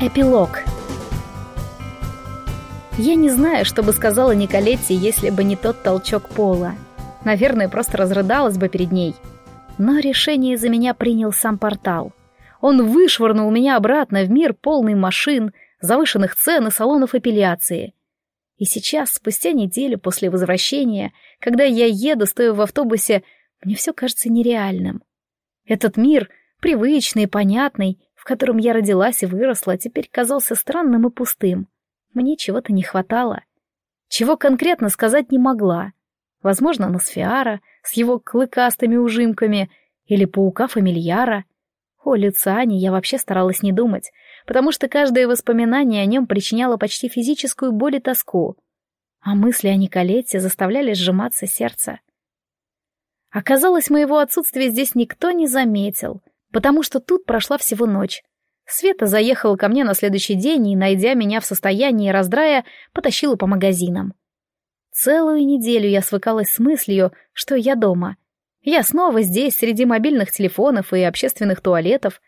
Эпилог. Я не знаю, что бы сказала Николетти, если бы не тот толчок пола. Наверное, просто разрыдалась бы перед ней. Но решение за меня принял сам портал. Он вышвырнул меня обратно в мир полный машин, завышенных цен и салонов эпиляции. И сейчас, спустя неделю после возвращения, когда я еду, стоя в автобусе, мне все кажется нереальным. Этот мир, привычный и понятный, котором я родилась и выросла, теперь казался странным и пустым. Мне чего-то не хватало. Чего конкретно сказать не могла. Возможно, Носфиара с его клыкастыми ужимками или паука-фамильяра. О Люциане я вообще старалась не думать, потому что каждое воспоминание о нем причиняло почти физическую боль и тоску. А мысли о Николете заставляли сжиматься сердце. Оказалось, моего отсутствия здесь никто не заметил, потому что тут прошла всего ночь. Света заехала ко мне на следующий день и, найдя меня в состоянии раздрая, потащила по магазинам. Целую неделю я свыкалась с мыслью, что я дома. Я снова здесь, среди мобильных телефонов и общественных туалетов,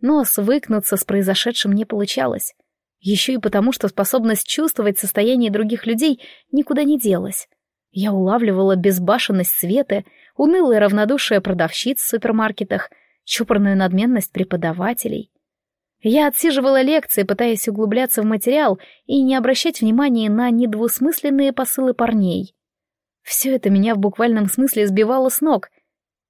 но свыкнуться с произошедшим не получалось. Еще и потому, что способность чувствовать состояние других людей никуда не делась. Я улавливала безбашенность Светы, унылое равнодушие продавщиц в супермаркетах, чопорную надменность преподавателей. Я отсиживала лекции, пытаясь углубляться в материал и не обращать внимания на недвусмысленные посылы парней. Все это меня в буквальном смысле сбивало с ног.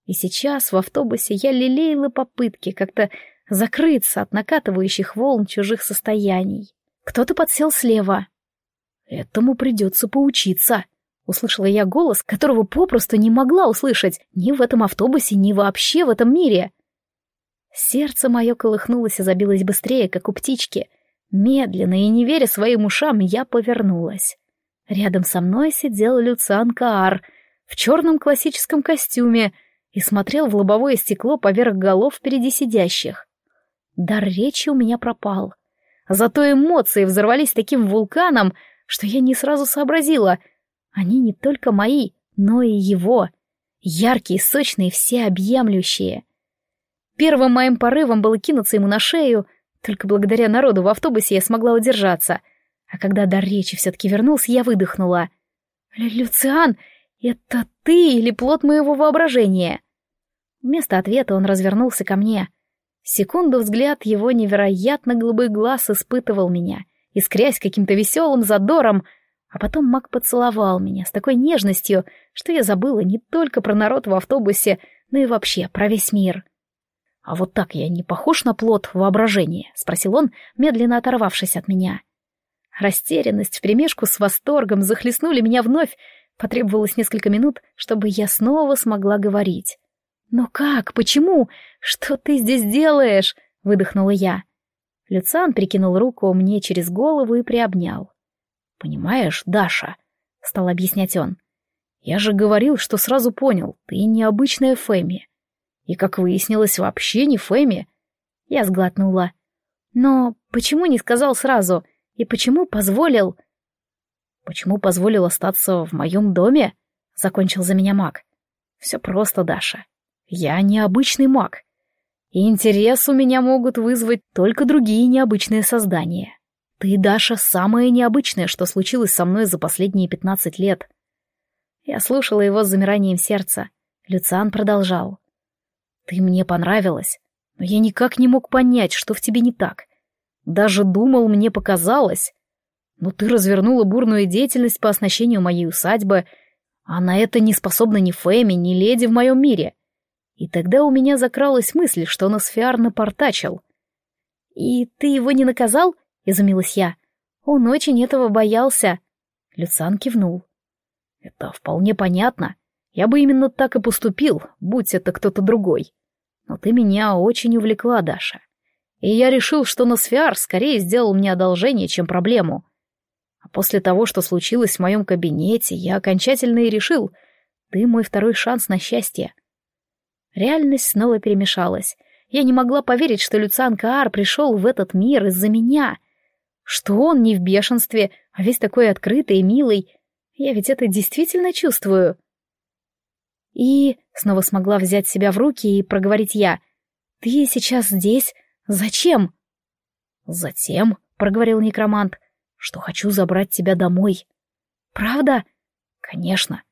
И сейчас в автобусе я лелеяла попытки как-то закрыться от накатывающих волн чужих состояний. Кто-то подсел слева. Этому придется поучиться. Услышала я голос, которого попросту не могла услышать ни в этом автобусе, ни вообще в этом мире. Сердце мое колыхнулось и забилось быстрее, как у птички. Медленно и не веря своим ушам, я повернулась. Рядом со мной сидел Люциан Каар в черном классическом костюме и смотрел в лобовое стекло поверх голов впереди сидящих. Дар речи у меня пропал. Зато эмоции взорвались таким вулканом, что я не сразу сообразила. Они не только мои, но и его. Яркие, сочные, всеобъемлющие. Первым моим порывом было кинуться ему на шею, только благодаря народу в автобусе я смогла удержаться. А когда дар речи все-таки вернулся, я выдохнула. «Люциан, это ты или плод моего воображения?» Вместо ответа он развернулся ко мне — Секунду взгляд его невероятно голубых глаз испытывал меня, искрясь каким-то веселым задором, а потом маг поцеловал меня с такой нежностью, что я забыла не только про народ в автобусе, но и вообще про весь мир. «А вот так я не похож на плод воображения?» — спросил он, медленно оторвавшись от меня. Растерянность вперемешку с восторгом захлестнули меня вновь, потребовалось несколько минут, чтобы я снова смогла говорить. «Но как? Почему? Что ты здесь делаешь?» — выдохнула я. Люциан прикинул руку мне через голову и приобнял. «Понимаешь, Даша», — стал объяснять он, — «я же говорил, что сразу понял, ты необычная Фэми. И, как выяснилось, вообще не Фэми». Я сглотнула. «Но почему не сказал сразу? И почему позволил...» «Почему позволил остаться в моем доме?» — закончил за меня маг. «Все просто, Даша. Я необычный маг. И интерес у меня могут вызвать только другие необычные создания. Ты, Даша, самое необычное, что случилось со мной за последние пятнадцать лет. Я слушала его с замиранием сердца. Люциан продолжал. Ты мне понравилась, но я никак не мог понять, что в тебе не так. Даже думал, мне показалось. Но ты развернула бурную деятельность по оснащению моей усадьбы, а на это не способна ни Фэми, ни леди в моем мире. И тогда у меня закралась мысль, что Носфиар напортачил. «И ты его не наказал?» — изумилась я. «Он очень этого боялся». Люцан кивнул. «Это вполне понятно. Я бы именно так и поступил, будь это кто-то другой. Но ты меня очень увлекла, Даша. И я решил, что Носфиар скорее сделал мне одолжение, чем проблему. А после того, что случилось в моем кабинете, я окончательно и решил, ты мой второй шанс на счастье. Реальность снова перемешалась. Я не могла поверить, что Люциан Каар пришел в этот мир из-за меня. Что он не в бешенстве, а весь такой открытый и милый. Я ведь это действительно чувствую. И снова смогла взять себя в руки и проговорить я. «Ты сейчас здесь? Зачем?» Затем, — проговорил некромант, — что хочу забрать тебя домой. Правда? Конечно.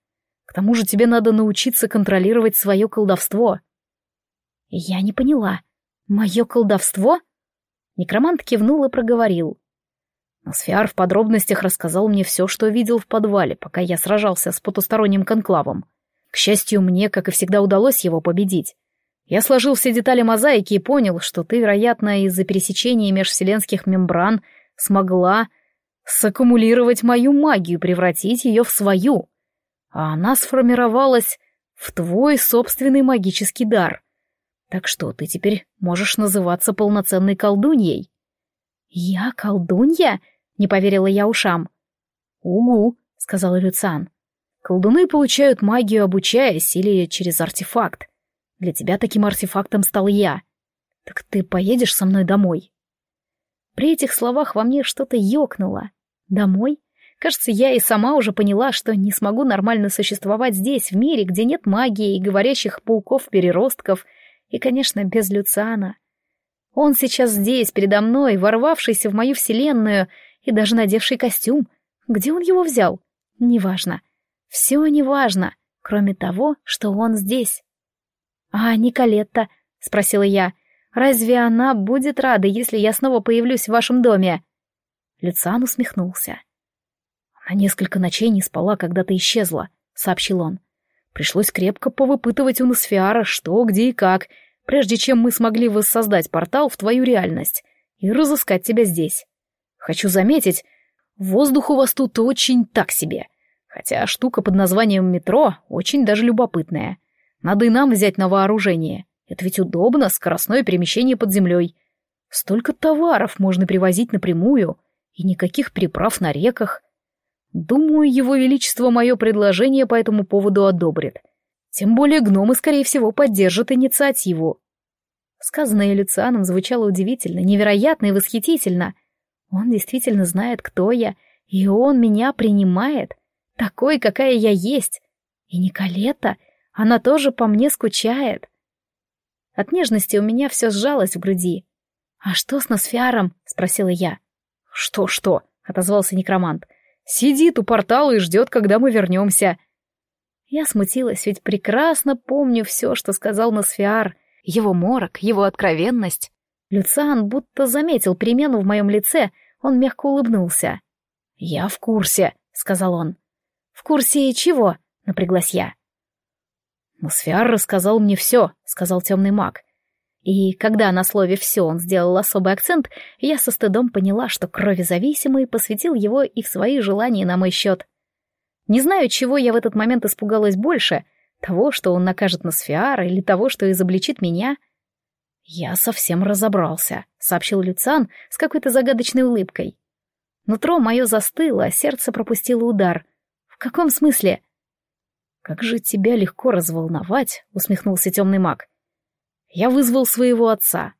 К тому же тебе надо научиться контролировать свое колдовство. Я не поняла. Мое колдовство? Некромант кивнул и проговорил. Носфиар в подробностях рассказал мне все, что видел в подвале, пока я сражался с потусторонним конклавом. К счастью, мне, как и всегда, удалось его победить. Я сложил все детали мозаики и понял, что ты, вероятно, из-за пересечения межвселенских мембран смогла саккумулировать мою магию, превратить ее в свою. А она сформировалась в твой собственный магический дар. Так что ты теперь можешь называться полноценной колдуньей. Я колдунья? Не поверила я ушам. «Угу», — сказал Люциан. «Колдуны получают магию, обучаясь или через артефакт. Для тебя таким артефактом стал я. Так ты поедешь со мной домой?» При этих словах во мне что-то ёкнуло. «Домой?» Кажется, я и сама уже поняла, что не смогу нормально существовать здесь, в мире, где нет магии и говорящих пауков-переростков, и, конечно, без Люциана. Он сейчас здесь, передо мной, ворвавшийся в мою вселенную и даже надевший костюм. Где он его взял? Неважно. Все неважно, кроме того, что он здесь. «А Николетта?» — спросила я. «Разве она будет рада, если я снова появлюсь в вашем доме?» Люциан усмехнулся. «Она несколько ночей не спала, когда ты исчезла», — сообщил он. «Пришлось крепко повыпытывать у Носфиара, что, где и как, прежде чем мы смогли воссоздать портал в твою реальность и разыскать тебя здесь. Хочу заметить, воздух у вас тут очень так себе, хотя штука под названием метро очень даже любопытная. Надо и нам взять на вооружение. Это ведь удобно, скоростное перемещение под землей. Столько товаров можно привозить напрямую, и никаких переправ на реках. Думаю, его величество мое предложение по этому поводу одобрит. Тем более гномы, скорее всего, поддержат инициативу. Сказанное Люцианом звучало удивительно, невероятно и восхитительно. Он действительно знает, кто я, и он меня принимает, такой, какая я есть. И Николета, она тоже по мне скучает. От нежности у меня все сжалось в груди. «А что с Носфиаром?» — спросила я. «Что-что?» — отозвался некромант. «Сидит у портала и ждет, когда мы вернемся. Я смутилась, ведь прекрасно помню все, что сказал Носфиар, его морок, его откровенность. Люциан будто заметил перемену в моем лице, он мягко улыбнулся. «Я в курсе», — сказал он. «В курсе чего?» — напряглась я. «Носфиар рассказал мне все», — сказал темный маг. И когда на слове «все» он сделал особый акцент, я со стыдом поняла, что кровезависимый посвятил его и в свои желания на мой счет. Не знаю, чего я в этот момент испугалась больше, того, что он накажет Носфиара, или того, что изобличит меня. «Я совсем разобрался», — сообщил Люциан с какой-то загадочной улыбкой. Нутро мое застыло, а сердце пропустило удар. «В каком смысле?» «Как же тебя легко разволновать», — усмехнулся темный маг. «Я вызвал своего отца,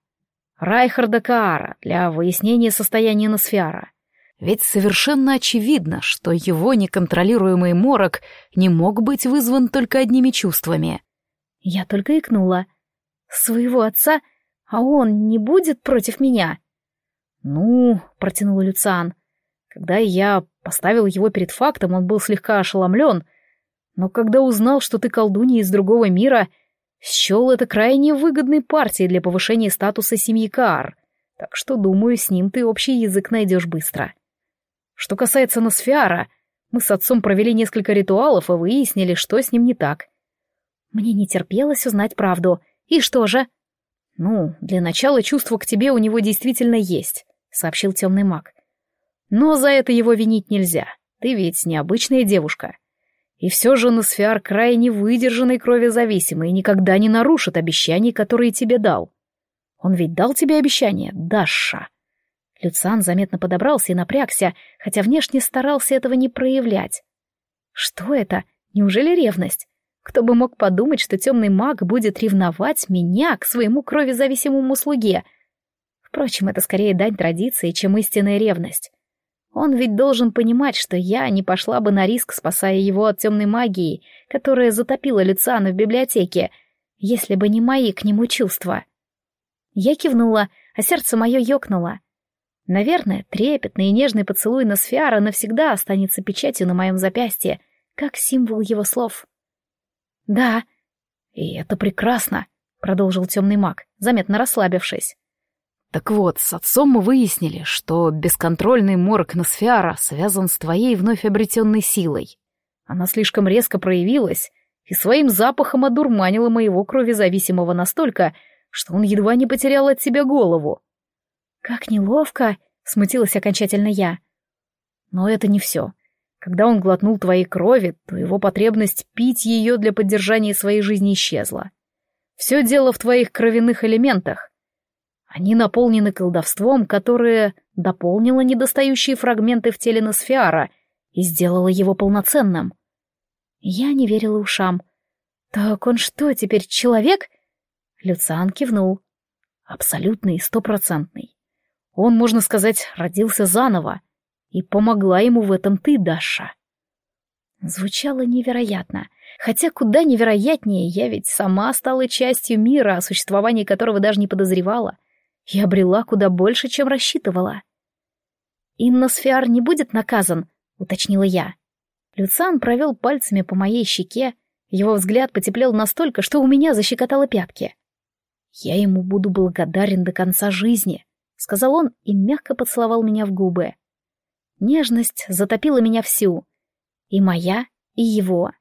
Райхарда Каара, для выяснения состояния Носфиара. Ведь совершенно очевидно, что его неконтролируемый морок не мог быть вызван только одними чувствами. Я только икнула. «Своего отца? А он не будет против меня?» «Ну», — протянул Люциан, — «когда я поставил его перед фактом, он был слегка ошеломлен, но когда узнал, что ты колдунья из другого мира, счел это крайне выгодной партией для повышения статуса семьи Каар, так что, думаю, с ним ты общий язык найдешь быстро». Что касается Носфиара, мы с отцом провели несколько ритуалов и выяснили, что с ним не так. Мне не терпелось узнать правду. И что же? Ну, для начала чувство к тебе у него действительно есть, сообщил темный маг. Но за это его винить нельзя. Ты ведь необычная девушка. И все же Носфиар крайне выдержанный кровезависимый и никогда не нарушит обещаний, которые тебе дал. Он ведь дал тебе обещание, Даша. Люциан заметно подобрался и напрягся, хотя внешне старался этого не проявлять. Что это? Неужели ревность? Кто бы мог подумать, что темный маг будет ревновать меня к своему кровезависимому слуге? Впрочем, это скорее дань традиции, чем истинная ревность. Он ведь должен понимать, что я не пошла бы на риск, спасая его от темной магии, которая затопила Люциана в библиотеке, если бы не мои к нему чувства. Я кивнула, а сердце мое ёкнуло. Наверное, трепетный и нежный поцелуй на Сфиара навсегда останется печатью на моем запястье, как символ его слов. «Да, и это прекрасно», — продолжил темный маг, заметно расслабившись. «Так вот, с отцом мы выяснили, что бесконтрольный морок Носфиара связан с твоей вновь обретенной силой. Она слишком резко проявилась и своим запахом одурманила моего кровезависимого настолько, что он едва не потерял от себя голову. «Как неловко!» — смутилась окончательно я. «Но это не все. Когда он глотнул твоей крови, то его потребность пить ее для поддержания своей жизни исчезла. Все дело в твоих кровяных элементах. Они наполнены колдовством, которое дополнило недостающие фрагменты в теле Носфиара и сделало его полноценным. Я не верила ушам. «Так он что, теперь человек?» Люциан кивнул. «Абсолютный, стопроцентный. Он, можно сказать, родился заново, и помогла ему в этом ты, Даша. Звучало невероятно. Хотя куда невероятнее, я ведь сама стала частью мира, о существовании которого даже не подозревала, и обрела куда больше, чем рассчитывала. «Инносфиар не будет наказан», — уточнила я. Люциан провел пальцами по моей щеке, его взгляд потеплел настолько, что у меня защекотало пятки. «Я ему буду благодарен до конца жизни», — сказал он и мягко поцеловал меня в губы. Нежность затопила меня всю. И моя, и его.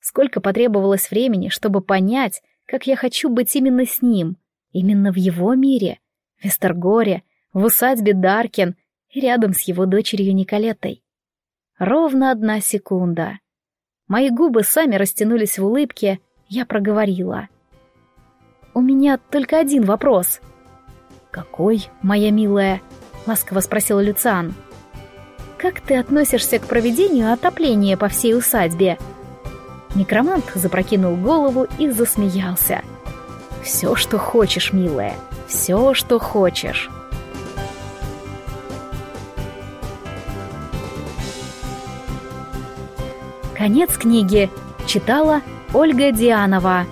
Сколько потребовалось времени, чтобы понять, как я хочу быть именно с ним, именно в его мире, в Эстергоре, в усадьбе Даркин и рядом с его дочерью Николетой. Ровно одна секунда. Мои губы сами растянулись в улыбке, я проговорила. «У меня только один вопрос». «Какой, моя милая?» — ласково спросил Люциан. «Как ты относишься к проведению отопления по всей усадьбе?» Некромант запрокинул голову и засмеялся. «Все, что хочешь, милая, все, что хочешь». Конец книги. Читала Ольга Дианова.